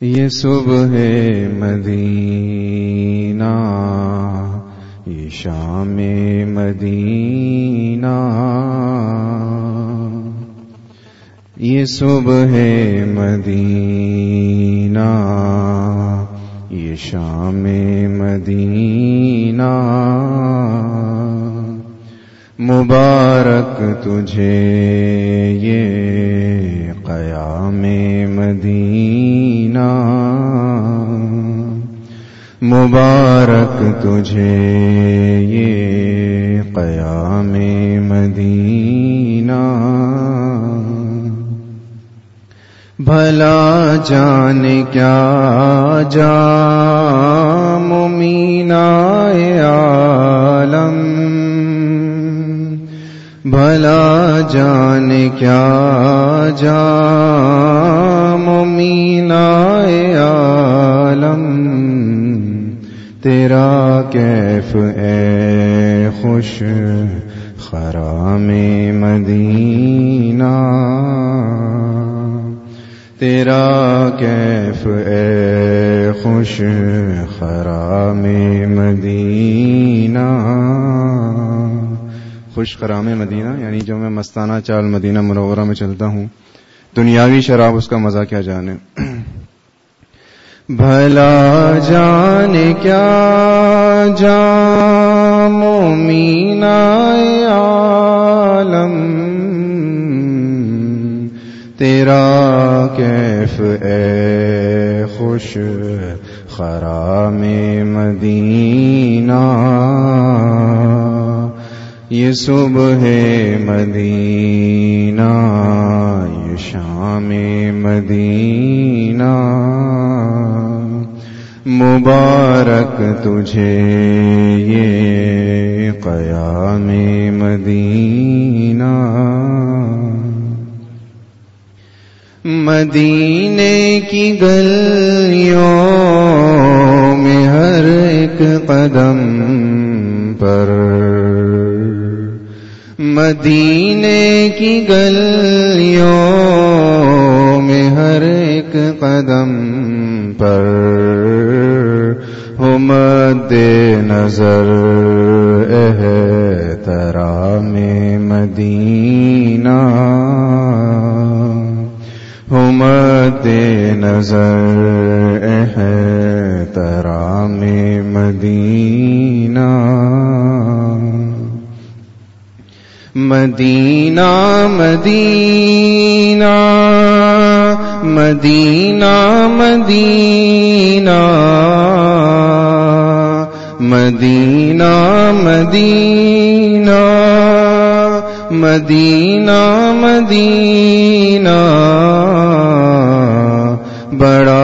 یہ صبح ہے مدینہ، یہ شام مدینہ۔ یہ صبح ہے مدینہ، یہ شام مدینہ۔ مبارک تجھے، یہ قیام مدینہ۔ مبارک تجھے یہ قیام مدینہ۔ بھلا جان کیا جام مینا عالم۔ بھلا جان کیا جام مینا عالم۔ تیرا کیف اے خوش خرام مدینہ تیرا کیف اے خوش خرام مدینہ خوش خرام مدینہ یعنی جو میں مستانہ چال مدینہ منورہ میں چلتا ہوں۔ دنیاوی شراب، اس کا مزہ کیا جانے۔ بھلا جانے کیا جام مینا عالم تیرا کیف اے خوش خرام مدینہ یہ صبح ہے مدینہ یہ شام مدینہ مبارک تجھے یہ قیام مدینہ۔ مدینے کی گلیوں میں ہر ایک قدم پر۔ مدینے کی گلیوں میں ہر ایک قدم پر۔ مد نظر اے ترا میں مدینہ ہومد نظر اے ترا میں مدینہ۔ مدینہ مدینہ مدینہ مدینہ۔ مدینہ مدینہ مدینہ مدینہ۔ بڑا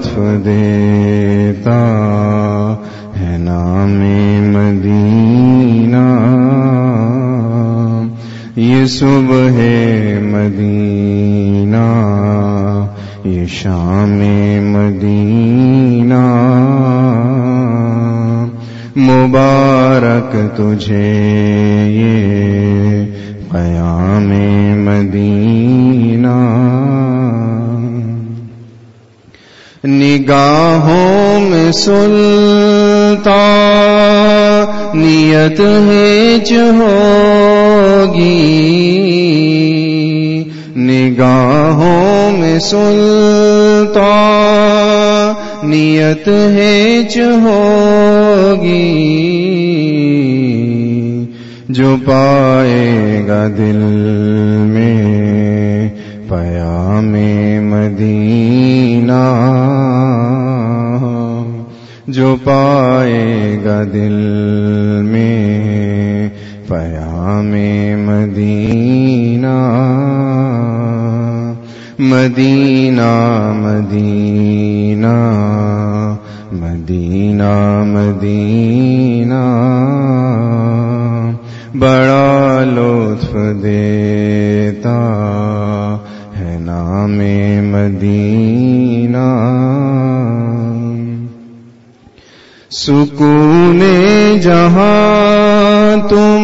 لطف دیتا ہے نام مدینہ۔ یہ صبح ہے مدینہ، یہ شام مدینہ۔ مبارک تجھے یہ نگاہوں میں سلتا نیت ہے جو ہوگی۔ نگاہوں میں سلتا نیت ہے جو ہوگی۔ جو پائے گا دل میں پیام مدینہ جو پائے گا دل میں پیام مدینہ۔ مدینہ مدینہ مدینہ مدینہ۔ بڑا لطف دیتا مدینہ۔ سکون جہاں تم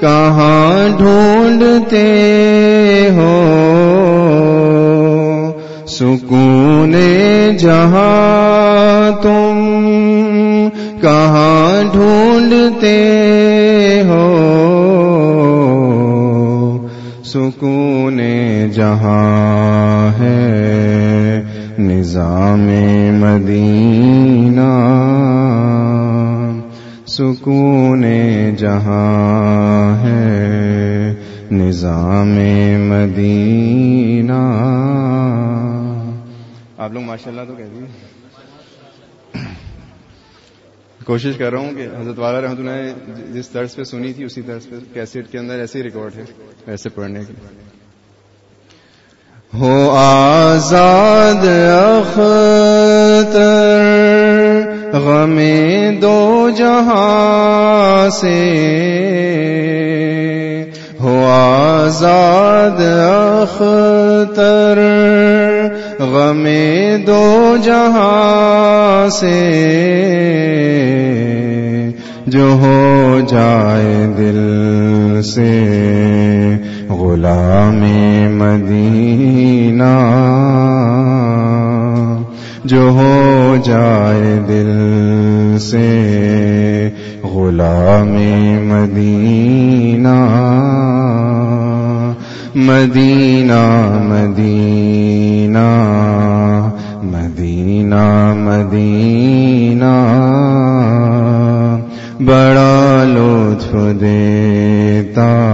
کہاں ڈھونڈتے ہو۔ سکون جہاں تم کہاں ڈھونڈتے ہو۔ سکون جہاں نظام مدینہ، سکون جہاں ہے، نظام مدینہ۔ آپ لوگ ماشاء اللہ تو کہہ دیے کوشش کر رہا ہوں کہ حضرت والا رحمت اللہ نے جس طرز پہ سنی تھی، اسی طرز پہ کیسٹ کے اندر ایسے ہی ریکارڈ ہے ویسے پڑھنے کی ہو آزاد اختر، غم دو جہاں سے۔ ہو آزاد اختر، غم دو جہاں سے۔ جو ہو جائے دل سے۔ غلام مدینہ جو ہو جائے دل سے، غلام مدینہ مدینہ مدینہ مدینہ مدینہ۔ بڑا لطف دیتا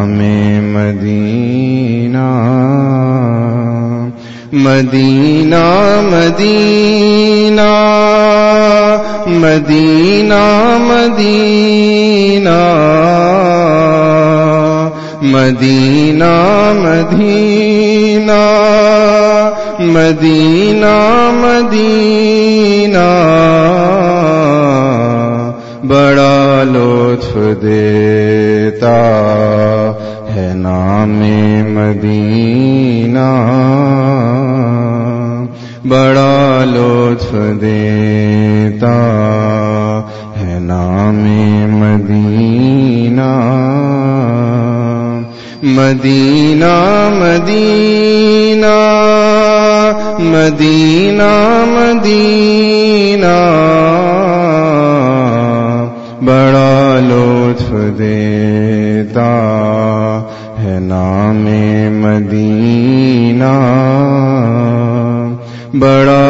مدینہ مدینہ مدینہ مدینہ مدینہ مدینہ مدینہ مدینہ مدینہ بڑا لطف دیتا نام مدینہ مدینہ مدینہ مدینہ مدینہ۔ بڑا لطف دیتا ہے نام مدینہ۔ بڑا